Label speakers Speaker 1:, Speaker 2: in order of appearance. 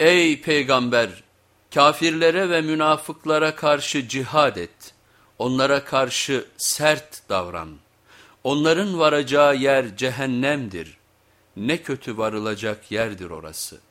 Speaker 1: Ey peygamber! Kafirlere ve münafıklara karşı cihad et. Onlara karşı sert davran. Onların varacağı yer cehennemdir. Ne kötü varılacak yerdir orası.''